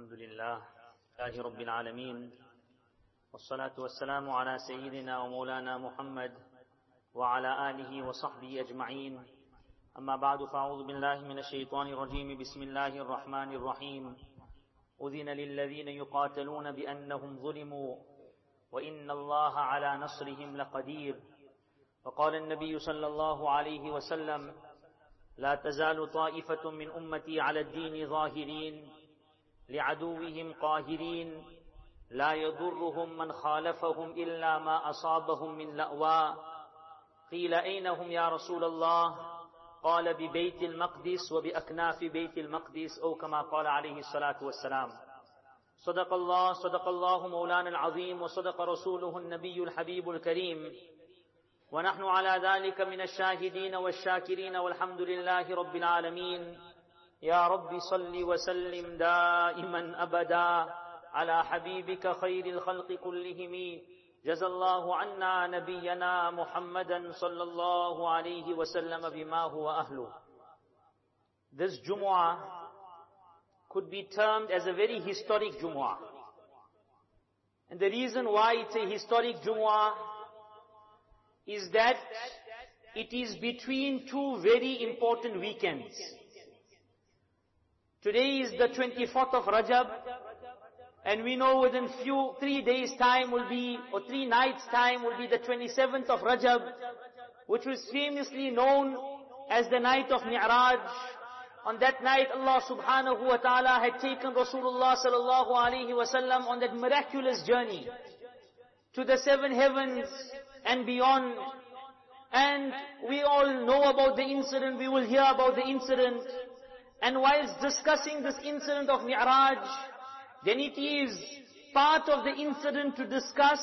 الحمد لله لله رب العالمين والصلاة والسلام على سيدنا ومولانا محمد وعلى آله وصحبه أجمعين. أما بعد فأعوذ بالله من الشيطان الرجيم. بسم الله الرحمن الرحيم. أذن للذين يقاتلون بأنهم ظلموا وإن الله على نصرهم لقدير. وقال النبي صلى الله عليه وسلم لا تزال طائفة من أمتي على الدين ظاهرين لعدوهم قاهرين لا يضرهم من خالفهم إلا ما أصابهم من لأواء قيل أين هم يا رسول الله؟ قال ببيت المقدس وبأكناف بيت المقدس أو كما قال عليه الصلاة والسلام. صدق الله صدق الله مولانا العظيم وصدق رسوله النبي الحبيب الكريم. ونحن على ذلك من الشاهدين والشاكرين والحمد لله رب العالمين. يا رب صل وسلم دائما أبدا على حبيبك خير الخلق كلهم جزى الله عنا نبينا محمدا صلى الله عليه وسلم بما هو أهله This Jumu'ah could be termed as a very historic Jumu'ah. And the reason why it's a historic Jumu'ah is that it is between two very important weekends. Today is the 24th of Rajab, and we know within few, three days time will be, or three nights time will be the 27th of Rajab, which was famously known as the night of Mi'raj. On that night, Allah subhanahu wa ta'ala had taken Rasulullah sallallahu alayhi wasallam on that miraculous journey to the seven heavens and beyond. And we all know about the incident, we will hear about the incident. And whilst discussing this incident of Mi'raj, then it is part of the incident to discuss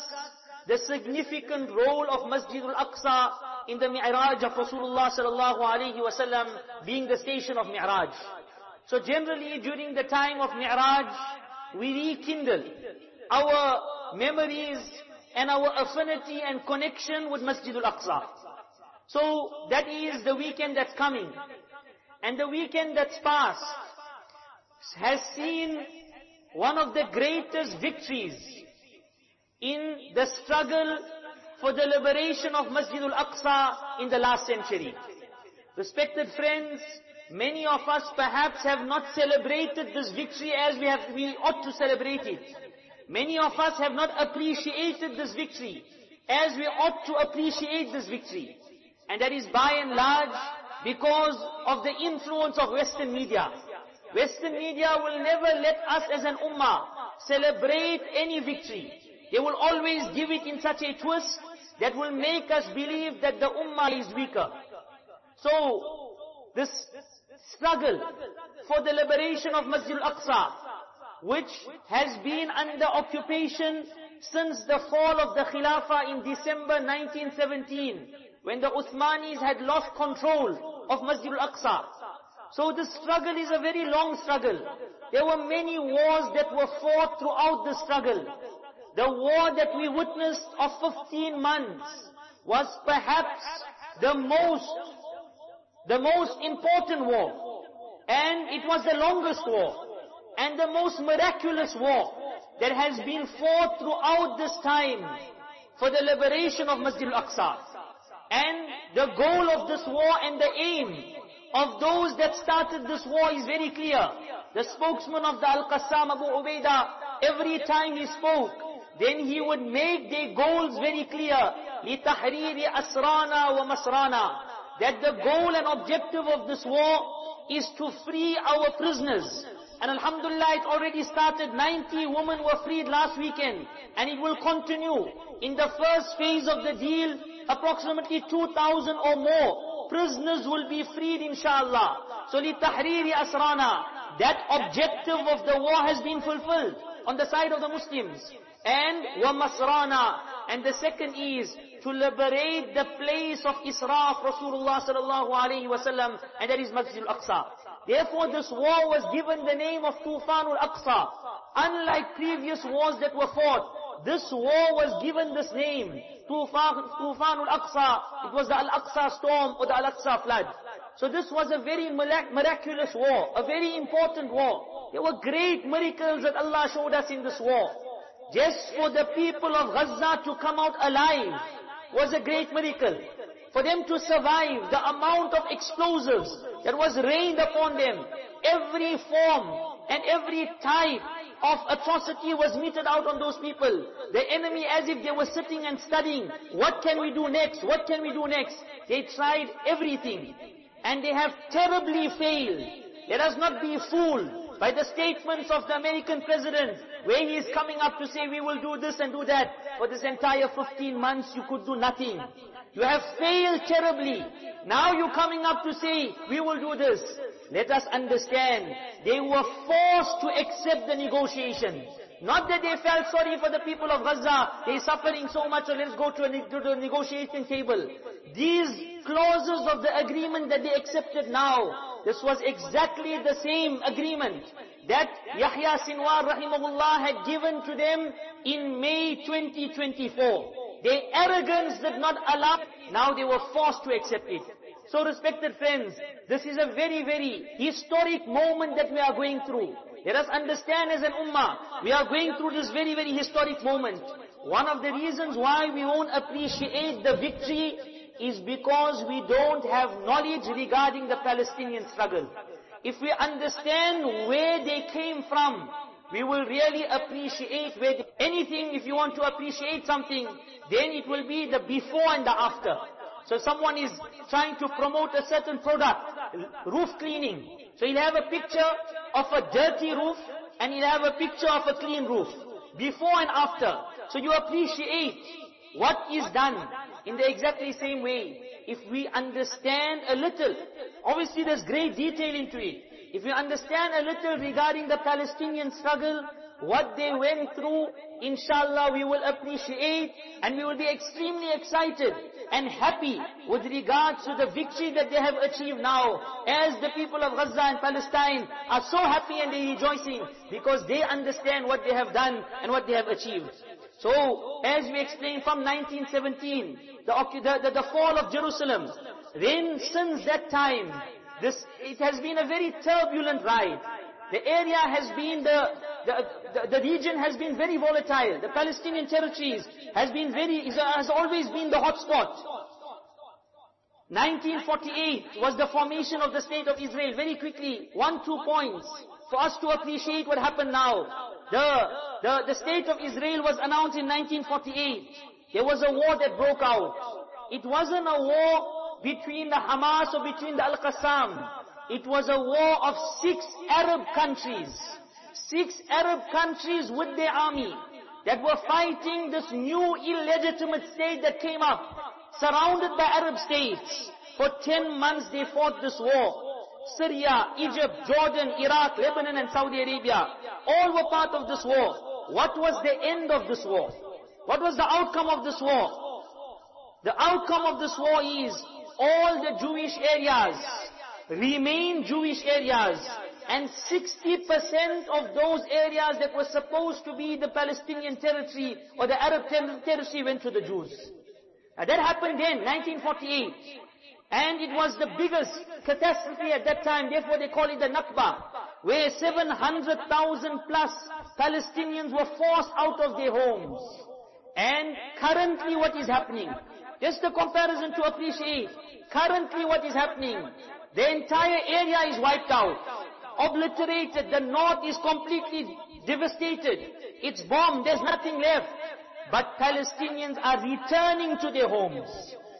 the significant role of Masjid al-Aqsa in the Mi'raj of Rasulullah sallallahu alaihi wasallam being the station of Mi'raj. So generally during the time of Mi'raj, we rekindle our memories and our affinity and connection with Masjid al-Aqsa. So that is the weekend that's coming. And the weekend that's passed has seen one of the greatest victories in the struggle for the liberation of Masjid al-Aqsa in the last century. Respected friends, many of us perhaps have not celebrated this victory as we have, we ought to celebrate it. Many of us have not appreciated this victory as we ought to appreciate this victory. And that is by and large because of the influence of Western media. Western media will never let us as an ummah celebrate any victory. They will always give it in such a twist that will make us believe that the ummah is weaker. So, this struggle for the liberation of Masjid al-Aqsa, which has been under occupation since the fall of the Khilafah in December 1917, when the Uthmanis had lost control of Masjid al-Aqsa. So the struggle is a very long struggle. There were many wars that were fought throughout the struggle. The war that we witnessed of 15 months was perhaps the most, the most important war. And it was the longest war. And the most miraculous war that has been fought throughout this time for the liberation of Masjid al-Aqsa. And the goal of this war and the aim of those that started this war is very clear. The spokesman of the Al-Qassam Abu Ubaidah, every time he spoke, then he would make their goals very clear. لِتَحْرِيرِ أَسْرَانَا وَمَسْرَانَا That the goal and objective of this war is to free our prisoners. And Alhamdulillah, it already started. 90 women were freed last weekend. And it will continue. In the first phase of the deal, approximately 2,000 or more prisoners will be freed inshallah. So li tahriri asrana, that objective of the war has been fulfilled on the side of the Muslims. And wa masrana, and the second is to liberate the place of Israf Rasulullah sallallahu alayhi wasallam, and that is Masjid al-Aqsa. Therefore this war was given the name of Tufan al-Aqsa. Unlike previous wars that were fought, this war was given this name, Tufan, al-Aqsa. It was the Al-Aqsa storm or the Al-Aqsa flood. So this was a very miraculous war, a very important war. There were great miracles that Allah showed us in this war. Just for the people of Gaza to come out alive was a great miracle. For them to survive the amount of explosives that was rained upon them, every form and every type of atrocity was meted out on those people. The enemy as if they were sitting and studying, what can we do next? What can we do next? They tried everything. And they have terribly failed. Let us not be fooled by the statements of the American president, where he is coming up to say, we will do this and do that. For this entire 15 months, you could do nothing. You have failed terribly. Now you're coming up to say, we will do this. Let us understand, they were forced to accept the negotiation. Not that they felt sorry for the people of Gaza, they're suffering so much, so let's go to, a, to the negotiating table. These clauses of the agreement that they accepted now, this was exactly the same agreement that Yahya Sinwar rahimahullah had given to them in May 2024. Their arrogance did not allow, now they were forced to accept it. So respected friends, this is a very, very historic moment that we are going through. Let us understand as an ummah, we are going through this very, very historic moment. One of the reasons why we won't appreciate the victory is because we don't have knowledge regarding the Palestinian struggle. If we understand where they came from, we will really appreciate where anything, if you want to appreciate something, then it will be the before and the after. So someone is trying to promote a certain product, roof cleaning. So he'll have a picture of a dirty roof and he'll have a picture of a clean roof. Before and after. So you appreciate what is done in the exactly same way. If we understand a little, obviously there's great detail into it. If you understand a little regarding the Palestinian struggle, what they went through, inshallah we will appreciate and we will be extremely excited and happy with regards to the victory that they have achieved now. As the people of Gaza and Palestine are so happy and they rejoicing because they understand what they have done and what they have achieved. So, as we explained from 1917, the, the, the, fall of Jerusalem, then since that time, this, it has been a very turbulent ride. The area has been, the, the, the, the region has been very volatile. The Palestinian territories has been very, has always been the hot spot. 1948 was the formation of the State of Israel. Very quickly, one, two points for us to appreciate what happened now. The, the, the State of Israel was announced in 1948. There was a war that broke out. It wasn't a war between the Hamas or between the Al-Qassam. It was a war of six Arab countries. Six Arab countries with their army that were fighting this new illegitimate state that came up, surrounded by Arab states. For ten months they fought this war. Syria, Egypt, Jordan, Iraq, Lebanon and Saudi Arabia, all were part of this war. What was the end of this war? What was the outcome of this war? The outcome of this war is all the Jewish areas remain Jewish areas. And 60% of those areas that were supposed to be the Palestinian territory or the Arab ter territory went to the Jews. Now that happened then, 1948. And it was the biggest catastrophe at that time, therefore they call it the Nakba, where 700,000 plus Palestinians were forced out of their homes. And currently what is happening, just a comparison to appreciate, currently what is happening, the entire area is wiped out, obliterated. The north is completely devastated. It's bombed. There's nothing left. But Palestinians are returning to their homes.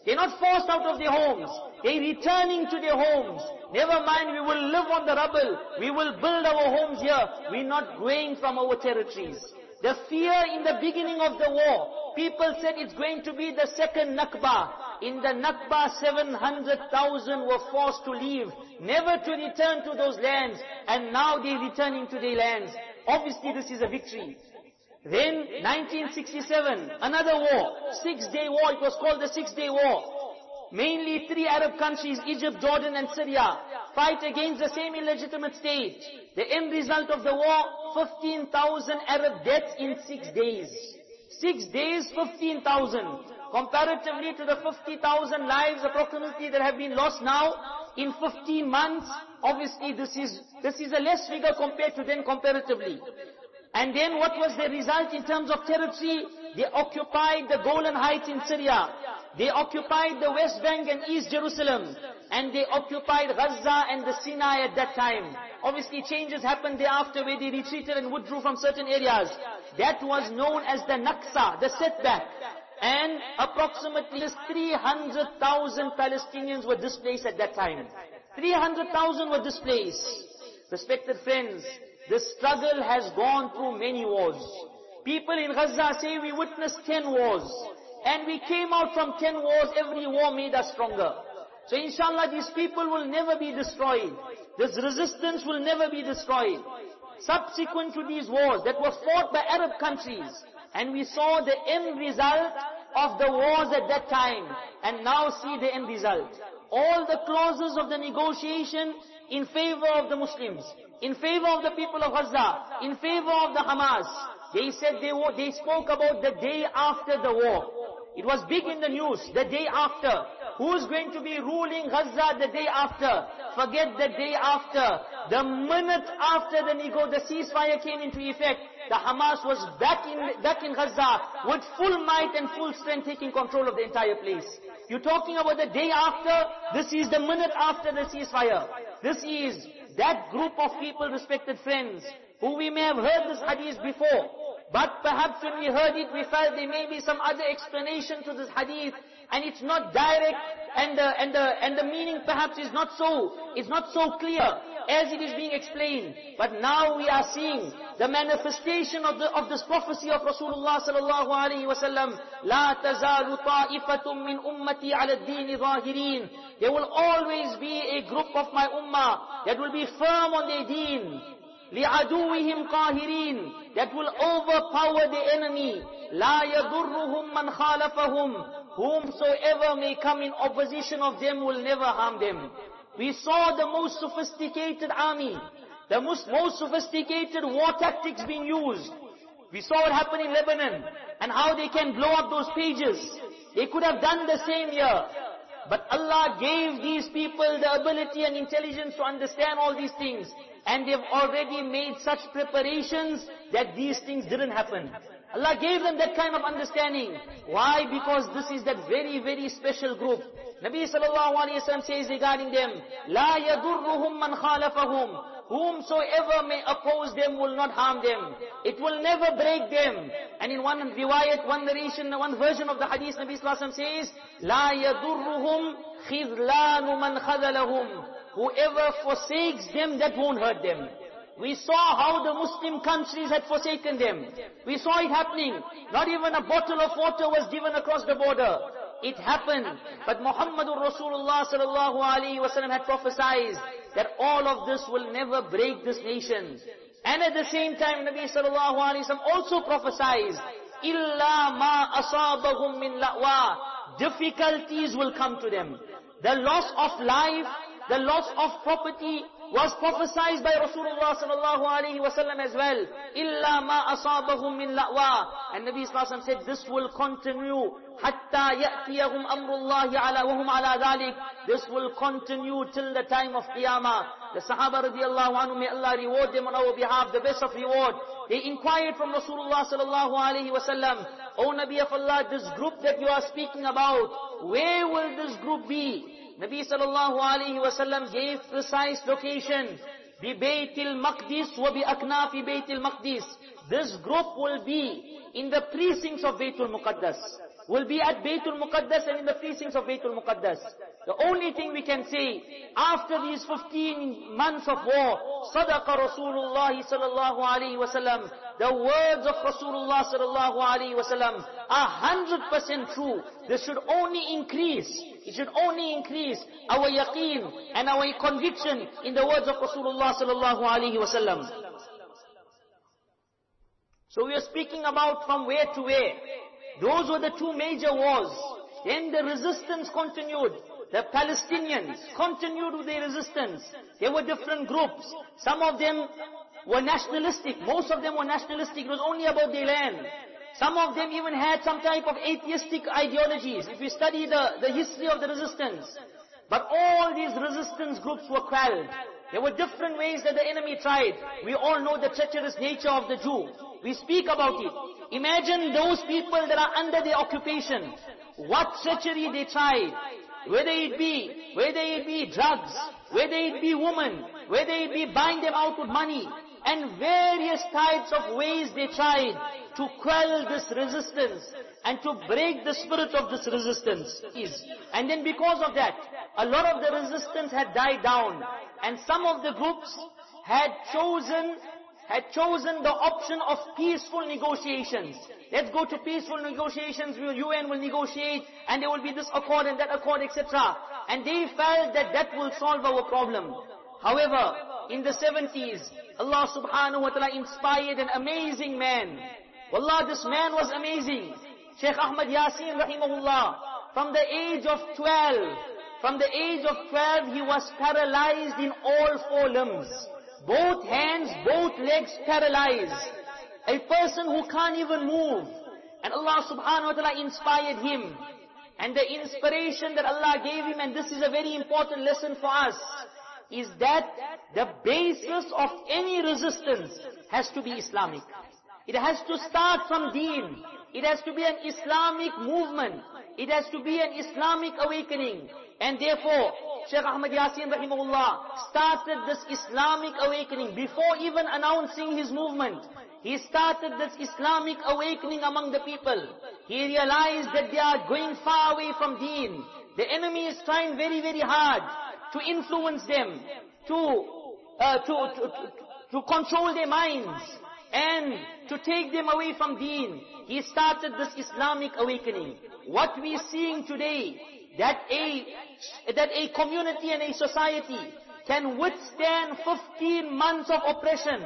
They're not forced out of their homes. They're returning to their homes. Never mind, we will live on the rubble. We will build our homes here. We're not going from our territories. The fear in the beginning of the war, people said it's going to be the second Nakba. In the Nakba, 700,000 were forced to leave, never to return to those lands, and now they're returning to their lands. Obviously this is a victory. Then, 1967, another war, six-day war, it was called the Six-Day War. Mainly three Arab countries, Egypt, Jordan and Syria, fight against the same illegitimate state. The end result of the war, 15,000 Arab deaths in six days. Six days, 15,000. Comparatively to the 50,000 lives approximately that have been lost now, in 15 months, obviously this is, this is a less figure compared to then comparatively. And then what was the result in terms of territory? They occupied the Golan Heights in Syria. They occupied the West Bank and East Jerusalem. And they occupied Gaza and the Sinai at that time. Obviously changes happened thereafter where they retreated and withdrew from certain areas. That was known as the Naksa, the setback. And approximately 300,000 Palestinians were displaced at that time. 300,000 were displaced. Respected friends, the struggle has gone through many wars. People in Gaza say we witnessed 10 wars. And we came out from 10 wars, every war made us stronger. So inshallah these people will never be destroyed. This resistance will never be destroyed. Subsequent to these wars that were fought by Arab countries, and we saw the end result of the wars at that time, and now see the end result. All the clauses of the negotiation in favor of the Muslims, in favor of the people of Gaza, in favor of the Hamas. They said they, they spoke about the day after the war. It was big in the news, the day after. Who's going to be ruling Gaza the day after? Forget the day after. The minute after the nego, the ceasefire came into effect, the Hamas was back in, back in Gaza with full might and full strength taking control of the entire place. You're talking about the day after, this is the minute after the ceasefire. This is that group of people, respected friends, who we may have heard this hadith before, but perhaps when we heard it, we felt there may be some other explanation to this hadith, and it's not direct, and the, and the, and the meaning perhaps is not so, is not so clear as it is being explained. But now we are seeing the manifestation of, the, of this prophecy of Rasulullah sallallahu alaihi wasallam. لا تزال طائفة من أمتي على الدين ظاهرين. There will always be a group of my ummah that will be firm on their deen. لِعَدُوِّهِمْ قَاهِرِينَ That will overpower the enemy. لَا يَضُرُّهُمْ مَنْ خَالَفَهُمْ Whomsoever may come in opposition of them will never harm them. We saw the most sophisticated army, the most, most sophisticated war tactics being used. We saw what happened in Lebanon and how they can blow up those pagers. They could have done the same here. But Allah gave these people the ability and intelligence to understand all these things and they've already made such preparations that these things didn't happen. Allah gave them that kind of understanding. Why? Because this is that very, very special group. Nabi sallallahu alayhi wa says regarding them, لا يضرهم من خالفهم. Whomsoever may oppose them will not harm them. It will never break them. And in one riwayat, one narration, one version of the hadith, Nabi sallallahu alayhi wa says, لا يضرهم خذلان من خذلهم. Whoever forsakes them, that won't hurt them. We saw how the Muslim countries had forsaken them. We saw it happening. Not even a bottle of water was given across the border. It happened. But Muhammadur Rasulullah sallallahu alaihi wasallam had prophesied that all of this will never break this nation. And at the same time, Nabi sallallahu alaihi wasallam also prophesied, "Illa ma asabahum min la'wa." Difficulties will come to them. The loss of life, the loss of property was prophesied by Rasulullah sallallahu alaihi wasallam as well. Illa ma asabahum min la'wa. And Nabi sallallahu said this will continue hatta ya'tiyahum amrullahi ala wa hum ala dhalik. This will continue till the time of Qiyamah. The Sahaba radiallahu anhu, may Allah reward them on our behalf, the best of reward. They inquired from Rasulullah sallallahu alaihi wasallam, O Nabi of Allah, this group that you are speaking about, where will this group be? Nabi sallallahu alayhi wasallam gave precise location. بِبَيْتِ الْمَقْدِسِ وَبِأَكْنَافِ بَيْتِ الْمَقْدِسِ This group will be in the precincts of Baytul Muqaddas. Will be at Baytul Muqaddas and in the precincts of Baytul Muqaddas. The only thing we can say, after these 15 months of war, صدق Rasulullah sallallahu alayhi wasallam, the words of Rasulullah sallallahu alayhi wasallam are 100% true. This should only increase it should only increase our yaqeen and our conviction in the words of Rasulullah sallallahu alaihi wasallam. So we are speaking about from where to where. Those were the two major wars. Then the resistance continued. The Palestinians continued with their resistance. There were different groups. Some of them were nationalistic. Most of them were nationalistic. It was only about their land. Some of them even had some type of atheistic ideologies. If we study the, the history of the resistance, But all these resistance groups were quelled. There were different ways that the enemy tried. We all know the treacherous nature of the Jew. We speak about it. Imagine those people that are under their occupation. What treachery they tried. Whether it be, whether it be drugs, whether it be women, whether it be buying them out with money, and various types of ways they tried to quell this resistance and to break the spirit of this resistance is. And then because of that, a lot of the resistance had died down. And some of the groups had chosen, had chosen the option of peaceful negotiations. Let's go to peaceful negotiations, the UN will negotiate, and there will be this accord and that accord, etc. And they felt that that will solve our problem. However, in the 70s, Allah subhanahu wa ta'ala inspired an amazing man. Wallah, this man was amazing. Sheikh Ahmad Yasin rahimahullah, from the age of 12, from the age of 12 he was paralyzed in all four limbs. Both hands, both legs paralyzed. A person who can't even move. And Allah subhanahu wa ta'ala inspired him. And the inspiration that Allah gave him, and this is a very important lesson for us, is that the basis of any resistance has to be Islamic. It has to start from deen. It has to be an Islamic movement. It has to be an Islamic awakening. And therefore, Sheikh Ahmad Yasin rahimahullah started this Islamic awakening before even announcing his movement. He started this Islamic awakening among the people. He realized that they are going far away from deen. The enemy is trying very, very hard to influence them, to, uh, to, to, to control their minds, and to take them away from deen. He started this Islamic awakening. What we are seeing today, that a, that a community and a society can withstand 15 months of oppression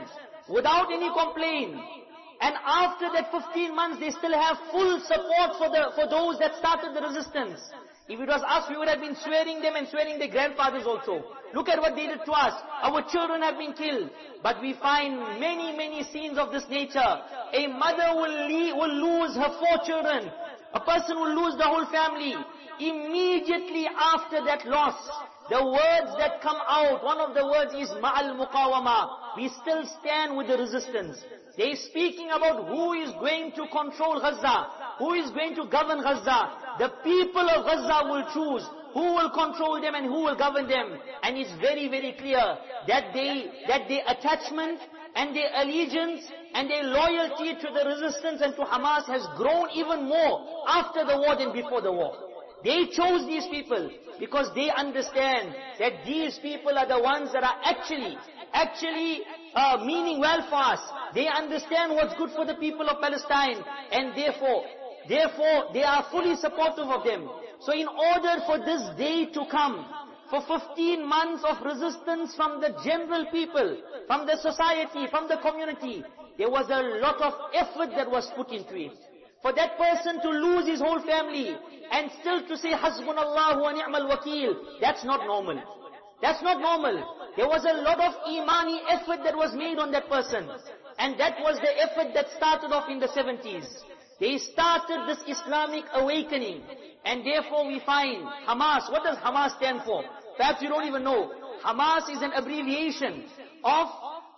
without any complaint. And after that 15 months, they still have full support for the, for those that started the resistance. If it was us, we would have been swearing them and swearing their grandfathers also. Look at what they did to us. Our children have been killed. But we find many, many scenes of this nature. A mother will, leave, will lose her four children. A person will lose the whole family. Immediately after that loss, the words that come out, one of the words is ma'al muqawama. We still stand with the resistance. They're speaking about who is going to control Gaza, who is going to govern Gaza. The people of Gaza will choose who will control them and who will govern them. And it's very, very clear that they, that their attachment and their allegiance and their loyalty to the resistance and to Hamas has grown even more after the war than before the war. They chose these people because they understand that these people are the ones that are actually, actually uh, meaning well for us. They understand what's good for the people of Palestine and therefore, therefore they are fully supportive of them. So in order for this day to come, for 15 months of resistance from the general people, from the society, from the community, there was a lot of effort that was put into it. For that person to lose his whole family and still to say Hasbunallah wa ni'mal wakil, that's not normal. That's not normal. There was a lot of imani effort that was made on that person. And that was the effort that started off in the 70s. They started this Islamic awakening. And therefore we find Hamas, what does Hamas stand for? Perhaps you don't even know. Hamas is an abbreviation of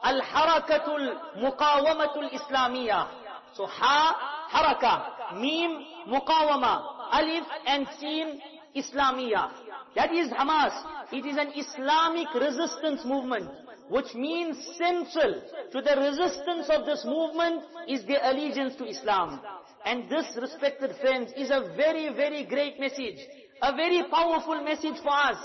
Al-Harakatul Muqawamatul Islamiyah. So Ha, Haraka, Mim, Muqawama, Alif and Sin, Islamiyah. That is Hamas. It is an Islamic resistance movement, which means central to the resistance of this movement is their allegiance to Islam. And this, respected friends, is a very, very great message. A very powerful message for us.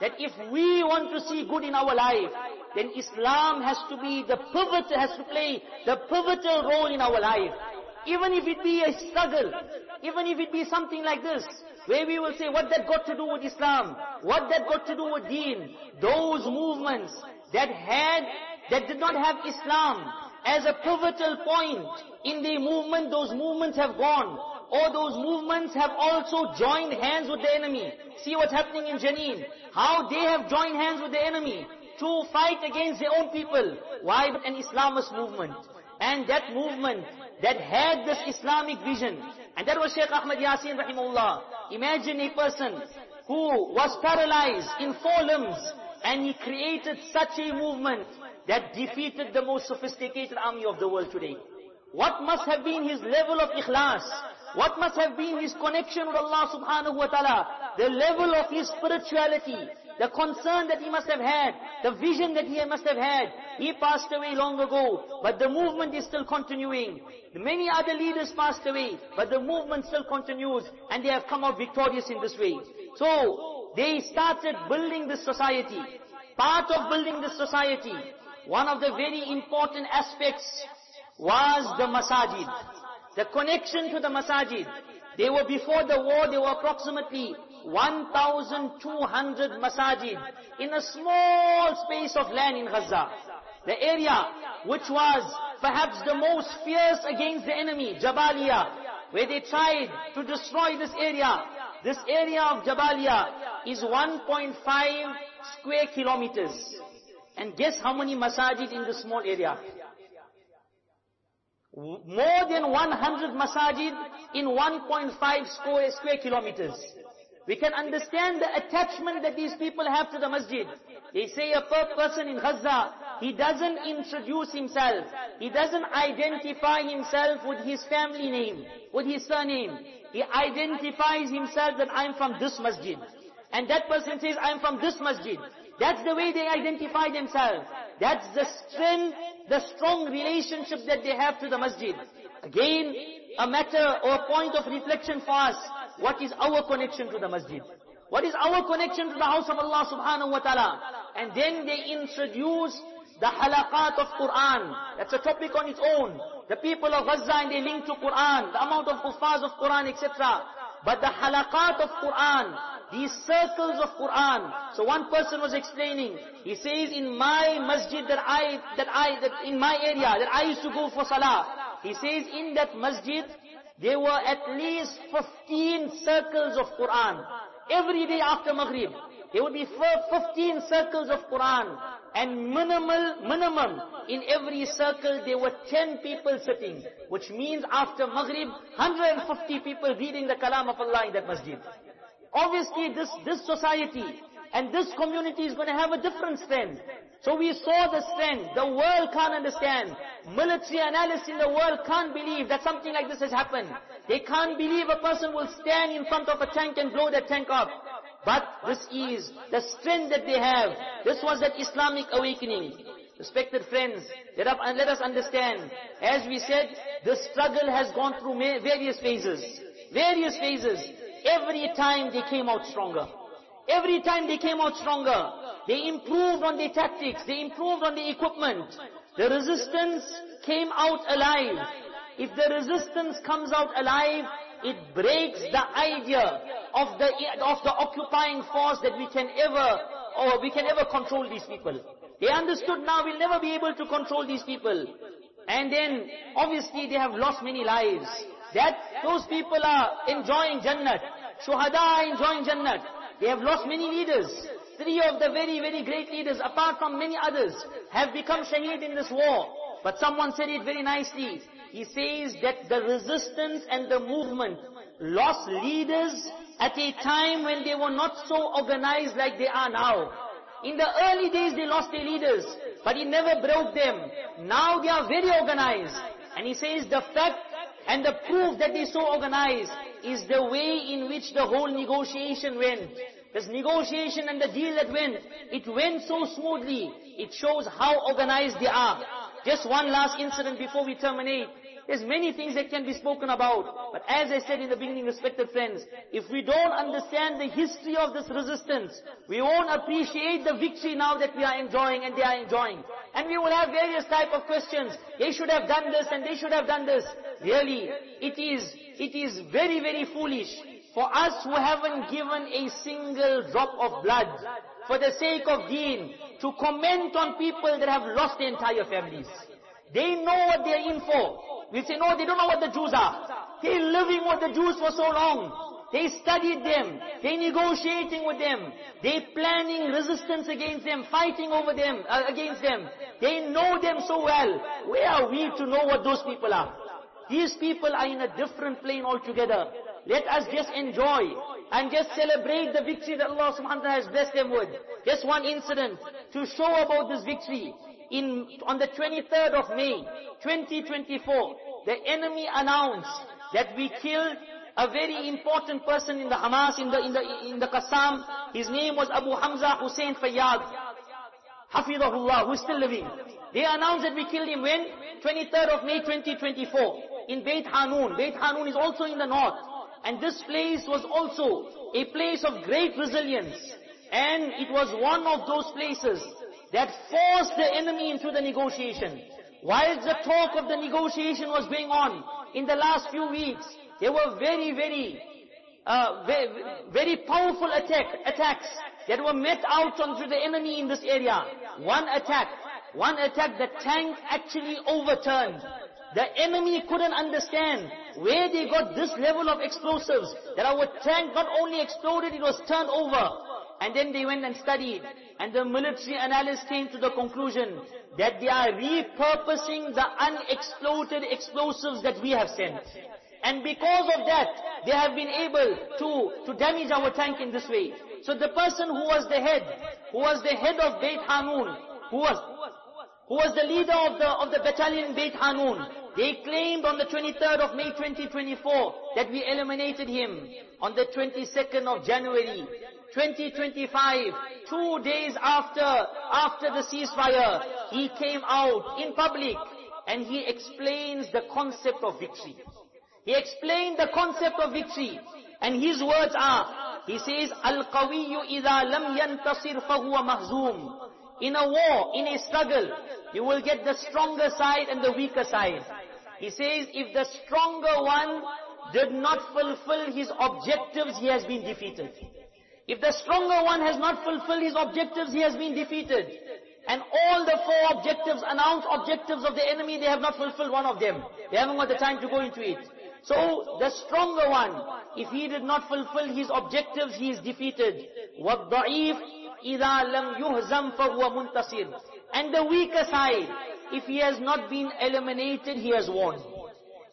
That if we want to see good in our life, then Islam has to be the pivot, has to play the pivotal role in our life. Even if it be a struggle, even if it be something like this, where we will say, what that got to do with Islam? What that got to do with deen? Those movements that had, that did not have Islam as a pivotal point in the movement, those movements have gone. Or those movements have also joined hands with the enemy. See what's happening in Jenin. How they have joined hands with the enemy to fight against their own people. Why? An Islamist movement. And that movement that had this Islamic vision. And that was Sheikh Ahmad Yasin rahimahullah. Imagine a person who was paralyzed in four limbs and he created such a movement that defeated the most sophisticated army of the world today. What must have been his level of ikhlas? What must have been his connection with Allah subhanahu wa ta'ala? The level of his spirituality, the concern that he must have had, the vision that he must have had. He passed away long ago, but the movement is still continuing. Many other leaders passed away, but the movement still continues, and they have come out victorious in this way. So, they started building this society. Part of building this society, one of the very important aspects was the masajid. The connection to the masajid. They were before the war, they were approximately 1,200 masajid in a small space of land in Gaza. The area which was perhaps the most fierce against the enemy, Jabalia, where they tried to destroy this area. This area of Jabalia is 1.5 square kilometers. And guess how many masajid in this small area? More than 100 masajid in 1.5 square, square kilometers. We can understand the attachment that these people have to the masjid. They say a per person in Gaza, he doesn't introduce himself. He doesn't identify himself with his family name, with his surname. He identifies himself that I'm from this masjid. And that person says, I'm from this masjid. That's the way they identify themselves. That's the strength, the strong relationship that they have to the masjid. Again, a matter or a point of reflection for us. What is our connection to the masjid? What is our connection to the house of Allah subhanahu wa ta'ala? And then they introduce the halaqat of Quran. That's a topic on its own. The people of Gaza and they link to Quran, the amount of huffaz of Quran, etc. But the halaqat of Quran, these circles of Quran. So one person was explaining, he says in my masjid that I, that I, that in my area, that I used to go for salah. He says in that masjid, there were at least 15 circles of Quran. Every day after Maghrib, there would be 15 circles of Quran. And minimal, minimum, in every circle there were 10 people sitting. Which means after Maghrib, 150 people reading the Kalam of Allah in that masjid. Obviously this, this society and this community is going to have a different strength. So we saw the strength. The world can't understand. Military analysts in the world can't believe that something like this has happened. They can't believe a person will stand in front of a tank and blow that tank up. But this is the strength that they have. This was that Islamic awakening. Respected friends, let, up, let us understand. As we said, the struggle has gone through various phases. Various phases. Every time they came out stronger. Every time they came out stronger. They improved on their tactics. They improved on the equipment. The resistance came out alive. If the resistance comes out alive, it breaks the idea of the, of the occupying force that we can ever, or we can ever control these people. They understood now we'll never be able to control these people. And then, obviously they have lost many lives. That, those people are enjoying Jannat. Shuhada are enjoying Jannat. They have lost many leaders. Three of the very, very great leaders, apart from many others, have become shaheed in this war. But someone said it very nicely. He says that the resistance and the movement lost leaders at a time when they were not so organized like they are now. In the early days they lost their leaders, but he never broke them. Now they are very organized. And he says the fact and the proof that they're so organized is the way in which the whole negotiation went. This negotiation and the deal that went, it went so smoothly. It shows how organized they are. Just one last incident before we terminate. There's many things that can be spoken about. But as I said in the beginning, respected friends, if we don't understand the history of this resistance, we won't appreciate the victory now that we are enjoying and they are enjoying. And we will have various type of questions. They should have done this and they should have done this. Really, it is, it is very, very foolish for us who haven't given a single drop of blood for the sake of deen to comment on people that have lost their entire families. They know what they're in for. We say, no, they don't know what the Jews are. They're living with the Jews for so long. They studied them. They're negotiating with them. They're planning resistance against them, fighting over them, uh, against them. They know them so well. Where are we to know what those people are? These people are in a different plane altogether. Let us just enjoy. and just celebrate the victory that Allah subhanahu wa ta'ala has blessed them with. Just one incident to show about this victory. In, on the 23rd of May, 2024, the enemy announced that we killed a very important person in the Hamas, in the, in the, in the Qassam. His name was Abu Hamza Hussein Fayyad. Hafidahullah, who's still living. They announced that we killed him when? 23rd of May 2024 in Beit Hanun. Beit Hanun is also in the north. And this place was also a place of great resilience. And it was one of those places that forced the enemy into the negotiation. While the talk of the negotiation was going on in the last few weeks, there were very, very, uh, very, very powerful attack, attacks that were met out onto the enemy in this area. One attack, one attack, the tank actually overturned. The enemy couldn't understand where they got this level of explosives. That our tank not only exploded, it was turned over. And then they went and studied. And the military analysts came to the conclusion that they are repurposing the unexploded explosives that we have sent. And because of that, they have been able to, to damage our tank in this way. So the person who was the head, who was the head of Beit Hanun, who was, who was the leader of the, of the battalion Beit Hanun, they claimed on the 23rd of May 2024 that we eliminated him. On the 22nd of January 2025, two days after, after the ceasefire, he came out in public and he explains the concept of victory. He explained the concept of victory. And his words are, he says, Al-Qawiyyu idha lam yantasir fahuwa mahzoom. In a war, in a struggle, you will get the stronger side and the weaker side. He says, if the stronger one did not fulfill his objectives, he has been defeated. If the stronger one has not fulfilled his objectives, he has been defeated. And all the four objectives, announced objectives of the enemy, they have not fulfilled one of them. They haven't got the time to go into it. So, the stronger one, if he did not fulfill his objectives, he is defeated. وَالضَّعِيفِ إِذَا لَمْ يُهْزَمْ فَهُوَ مُنْتَصِرٌ And the weaker side, if he has not been eliminated, he has won.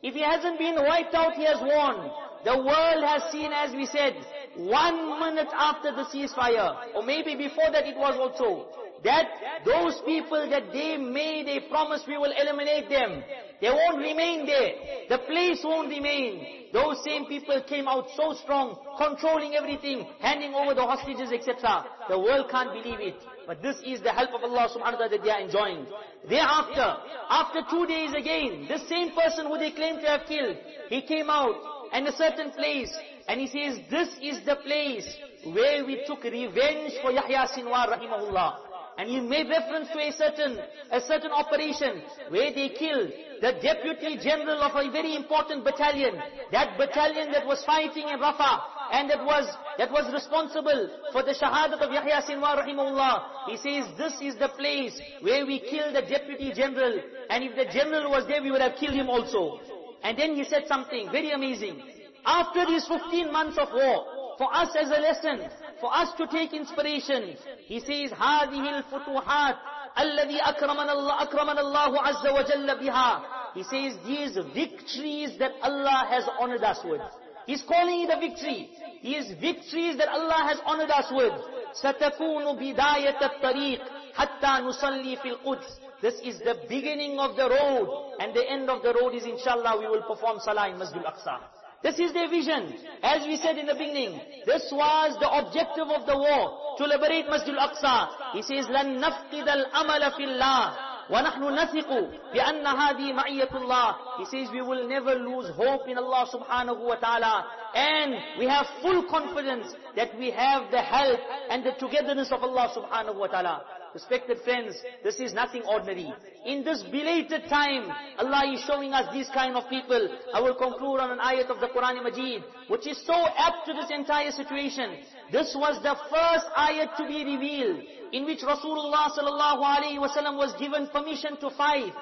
If he hasn't been wiped out, he has won. The world has seen, as we said, one minute after the ceasefire, or maybe before that it was also, that those people that they made a promise we will eliminate them, they won't remain there. The place won't remain. Those same people came out so strong, controlling everything, handing over the hostages, etc. The world can't believe it. But this is the help of Allah subhanahu wa ta'ala that they are enjoying. Thereafter, after two days again, this same person who they claim to have killed, he came out and a certain place, and he says, this is the place where we took revenge for Yahya Sinwar rahimahullah. And he made reference to a certain, a certain operation where they killed the deputy general of a very important battalion. That battalion that was fighting in Rafah and that was, that was responsible for the shahadat of Yahya Sinwar rahimahullah. He says this is the place where we killed the deputy general and if the general was there we would have killed him also. And then he said something very amazing After these 15 months of war, for us as a lesson, for us to take inspiration, he says, هذه الفتوحات الذي أكرمنا الله, أكرمنا الله عز وجل بها. He says, these victories that Allah has honored us with. He's calling it a victory. These victories that Allah has honored us with. ستكون بداية الطريق حتى نصلي في القدس. This is the beginning of the road. And the end of the road is inshallah we will perform salah in Masjid al-Aqsa. This is their vision. As we said in the beginning, this was the objective of the war, to liberate Masjid al-Aqsa. He says, لَن نَفْقِدَ الْأَمَلَ فِي اللَّهِ وَنَحْنُ نَثِقُ بِأَنَّ هَذِي مَعِيَّةُ اللَّهِ He says we will never lose hope in Allah subhanahu wa ta'ala. And we have full confidence that we have the help and the togetherness of Allah subhanahu wa ta'ala. Respected friends, this is nothing ordinary. In this belated time, Allah is showing us these kind of people. I will conclude on an ayat of the Quran Majid, which is so apt to this entire situation. This was the first ayat to be revealed, in which Rasulullah sallallahu alaihi wasallam was given permission to fight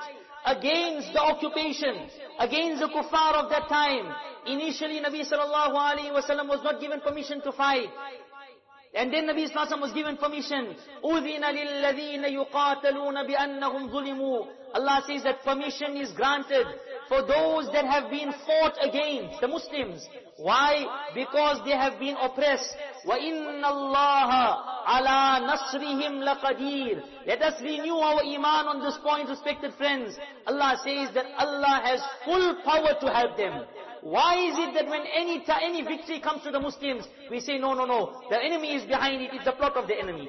against the occupation, against the kuffar of that time. Initially, Nabi sallallahu alaihi wasallam was not given permission to fight. And then Nabi Sallallahu was given permission. أُذِنَ لِلَّذِينَ يُقَاتَلُونَ بِأَنَّهُمْ ظُلِمُوا Allah says that permission is granted for those that have been fought against, the Muslims. Why? Because they have been oppressed. وَإِنَّ اللَّهَ عَلَى نَصْرِهِمْ لَقَدِيرٌ Let us renew our iman on this point, respected friends. Allah says that Allah has full power to help them. Why is it that when any, any victory comes to the Muslims, we say, no, no, no, the enemy is behind it, it's the plot of the enemy.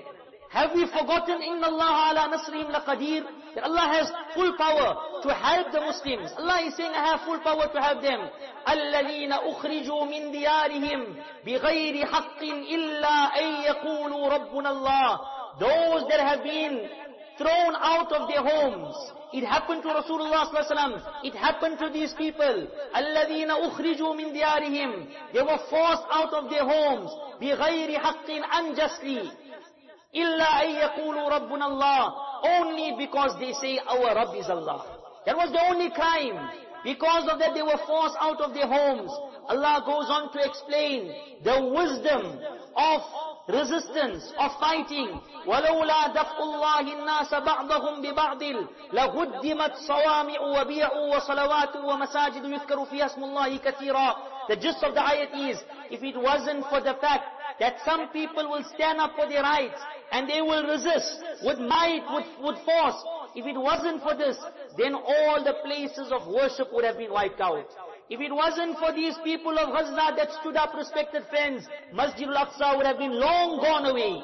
Have we forgotten, إِنَّ اللَّهَ عَلَى نَصْرِهِمْ لَقَدِيرٌ That Allah has full power to help the Muslims. Allah is saying, I have full power to help them. الَّذِينَ أُخْرِجُوا مِنْ دِيَارِهِمْ بِغَيْرِ حَقٍّ إِلَّا أَن يَقُولُوا رَبُّنَا اللَّهِ Those that have been thrown out of their homes, it happened to Rasulullah sallallahu It happened to these people. الَّذِينَ أُخْرِجُوا مِنْ دِيَارِهِمْ They were forced out of their homes. بِغَيْرِ حَقٍّ unjustly. إِلَّا أَن يَقُولُوا رَبُّنَا اللَّهِ Only because they say our Rabb is Allah. That was the only crime. Because of that they were forced out of their homes. Allah goes on to explain the wisdom of resistance, of fighting. ولولا دفع الله الناس بعضهم ببعض لهدمت صوامع وبيع وصلوات ومساجد يذكر فيها اسم الله كثيرا The gist of the ayat is, if it wasn't for the fact that some people will stand up for their rights and they will resist with might, with, with force, if it wasn't for this, then all the places of worship would have been wiped out. If it wasn't for these people of Gaza that stood up, respected friends, Masjid al-Aqsa would have been long gone away.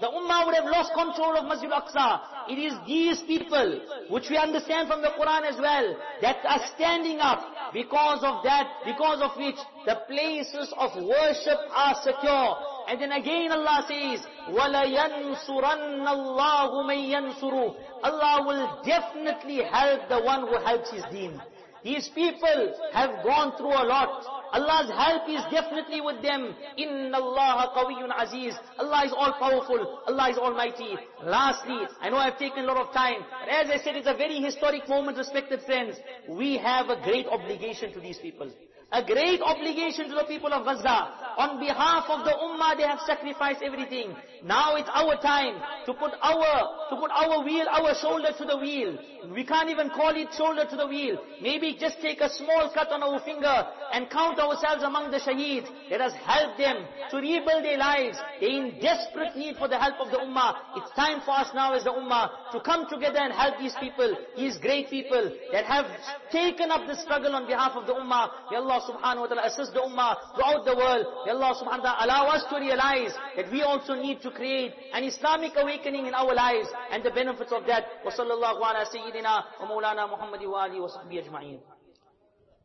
The Ummah would have lost control of Masjid al-Aqsa. It is these people, which we understand from the Quran as well, that are standing up because of that, because of which the places of worship are secure. And then again Allah says, وَلَيَنْصُرَنَّ اللَّهُ مَن يَنْصُرُ Allah will definitely help the one who helps his deen. These people have gone through a lot. Allah's help is definitely with them. Inna Allah qawiyyun aziz. Allah is all powerful. Allah is almighty. Lastly, I know I've taken a lot of time, but as I said, it's a very historic moment, respected friends. We have a great obligation to these people a great obligation to the people of Gaza. On behalf of the Ummah, they have sacrificed everything. Now it's our time to put our, to put our wheel, our shoulder to the wheel. We can't even call it shoulder to the wheel. Maybe just take a small cut on our finger and count ourselves among the shaheeds. Let us help them to rebuild their lives. They're in desperate need for the help of the Ummah. It's time for us now as the Ummah to come together and help these people, these great people that have taken up the struggle on behalf of the Ummah. May Allah subhanahu wa ta'ala assist the ummah throughout the world. May Allah subhanahu wa ta'ala allow us to realize that we also need to create an Islamic awakening in our lives and the benefits of that. وصلى الله على سيدنا ومولانا محمد وآله وصحبه أجمعين